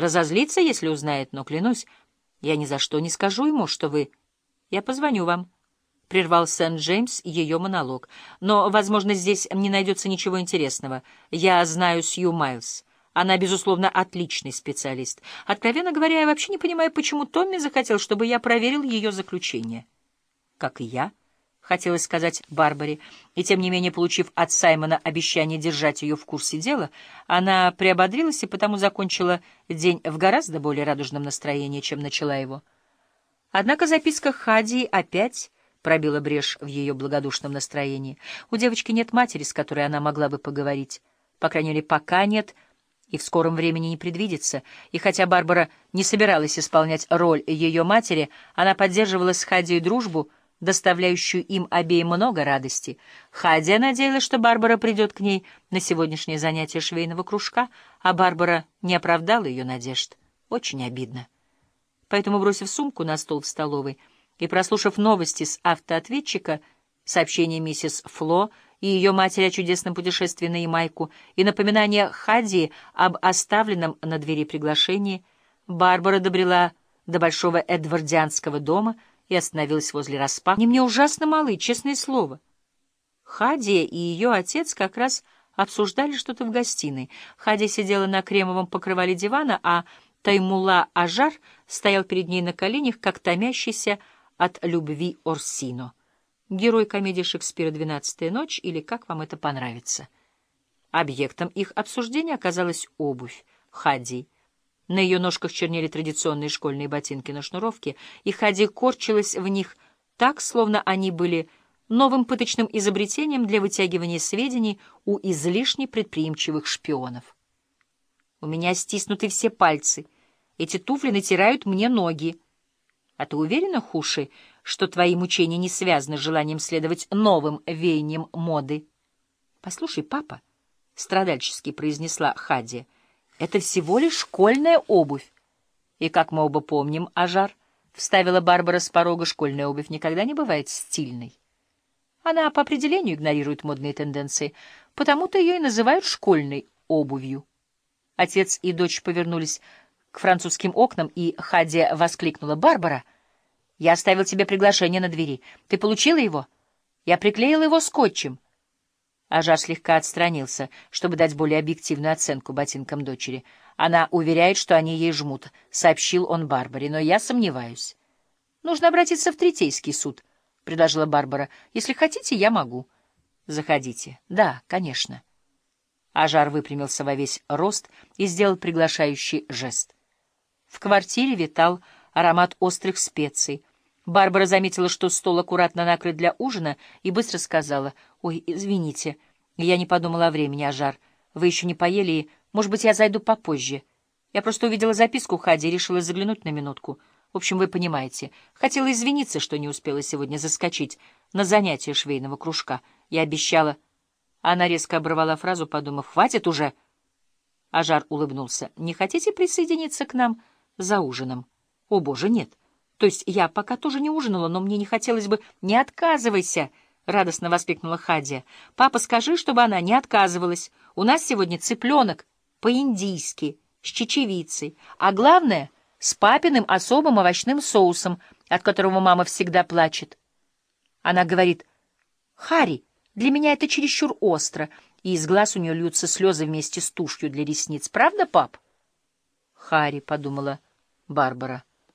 разозлится, если узнает, но, клянусь, я ни за что не скажу ему, что вы... Я позвоню вам. — прервал Сент-Джеймс ее монолог. «Но, возможно, здесь не найдется ничего интересного. Я знаю Сью Майлз. Она, безусловно, отличный специалист. Откровенно говоря, я вообще не понимаю, почему Томми захотел, чтобы я проверил ее заключение». «Как и я», — хотелось сказать Барбаре, и, тем не менее, получив от Саймона обещание держать ее в курсе дела, она приободрилась и потому закончила день в гораздо более радужном настроении, чем начала его. Однако записка Хади опять пробила брешь в ее благодушном настроении. У девочки нет матери, с которой она могла бы поговорить. По крайней мере, пока нет, и в скором времени не предвидится. И хотя Барбара не собиралась исполнять роль ее матери, она поддерживала с Хади дружбу, доставляющую им обеим много радости. Хадия надеялась, что Барбара придет к ней на сегодняшнее занятие швейного кружка, а Барбара не оправдала ее надежд. Очень обидно. Поэтому, бросив сумку на стол в столовой и прослушав новости с автоответчика, сообщение миссис Фло и ее матери о чудесном путешествии на Ямайку и напоминание Хади об оставленном на двери приглашении, Барбара добрела до большого эдвардианского дома и остановилась возле распа. «Не мне ужасно малы, честное слово». Хадия и ее отец как раз обсуждали что-то в гостиной. Хадия сидела на кремовом покрывале дивана, а Таймула Ажар стоял перед ней на коленях, как томящийся от любви Орсино. Герой комедии Шекспира «Двенадцатая ночь» или как вам это понравится. Объектом их обсуждения оказалась обувь Хади. На ее ножках чернели традиционные школьные ботинки на шнуровке, и Хади корчилась в них так, словно они были новым пыточным изобретением для вытягивания сведений у излишне предприимчивых шпионов. У меня стиснуты все пальцы. Эти туфли натирают мне ноги. А ты уверена, Хуши, что твои мучения не связаны с желанием следовать новым веяниям моды? — Послушай, папа, — страдальчески произнесла Хади, — это всего лишь школьная обувь. И, как мы оба помним, Ажар, — вставила Барбара с порога, — школьная обувь никогда не бывает стильной. Она по определению игнорирует модные тенденции, потому-то ее и называют школьной обувью. Отец и дочь повернулись к французским окнам, и Хадия воскликнула. «Барбара, я оставил тебе приглашение на двери. Ты получила его? Я приклеила его скотчем». Ажар слегка отстранился, чтобы дать более объективную оценку ботинкам дочери. Она уверяет, что они ей жмут, — сообщил он Барбаре, — но я сомневаюсь. — Нужно обратиться в Третейский суд, — предложила Барбара. — Если хотите, я могу. — Заходите. — Да, конечно. — Ажар выпрямился во весь рост и сделал приглашающий жест. В квартире витал аромат острых специй. Барбара заметила, что стол аккуратно накрыт для ужина, и быстро сказала, «Ой, извините, я не подумала о времени, Ажар. Вы еще не поели, и, может быть, я зайду попозже. Я просто увидела записку Хади и решила заглянуть на минутку. В общем, вы понимаете. Хотела извиниться, что не успела сегодня заскочить на занятие швейного кружка. Я обещала...» Она резко оборвала фразу, подумав, «Хватит уже!» Ажар улыбнулся. «Не хотите присоединиться к нам за ужином?» «О, боже, нет! То есть я пока тоже не ужинала, но мне не хотелось бы...» «Не отказывайся!» — радостно воскликнула Хадия. «Папа, скажи, чтобы она не отказывалась. У нас сегодня цыпленок по-индийски, с чечевицей, а главное — с папиным особым овощным соусом, от которого мама всегда плачет». Она говорит, «Харри, для меня это чересчур остро, и из глаз у нее льются слезы вместе с тушью для ресниц. Правда, пап? Харри, — подумала Барбара.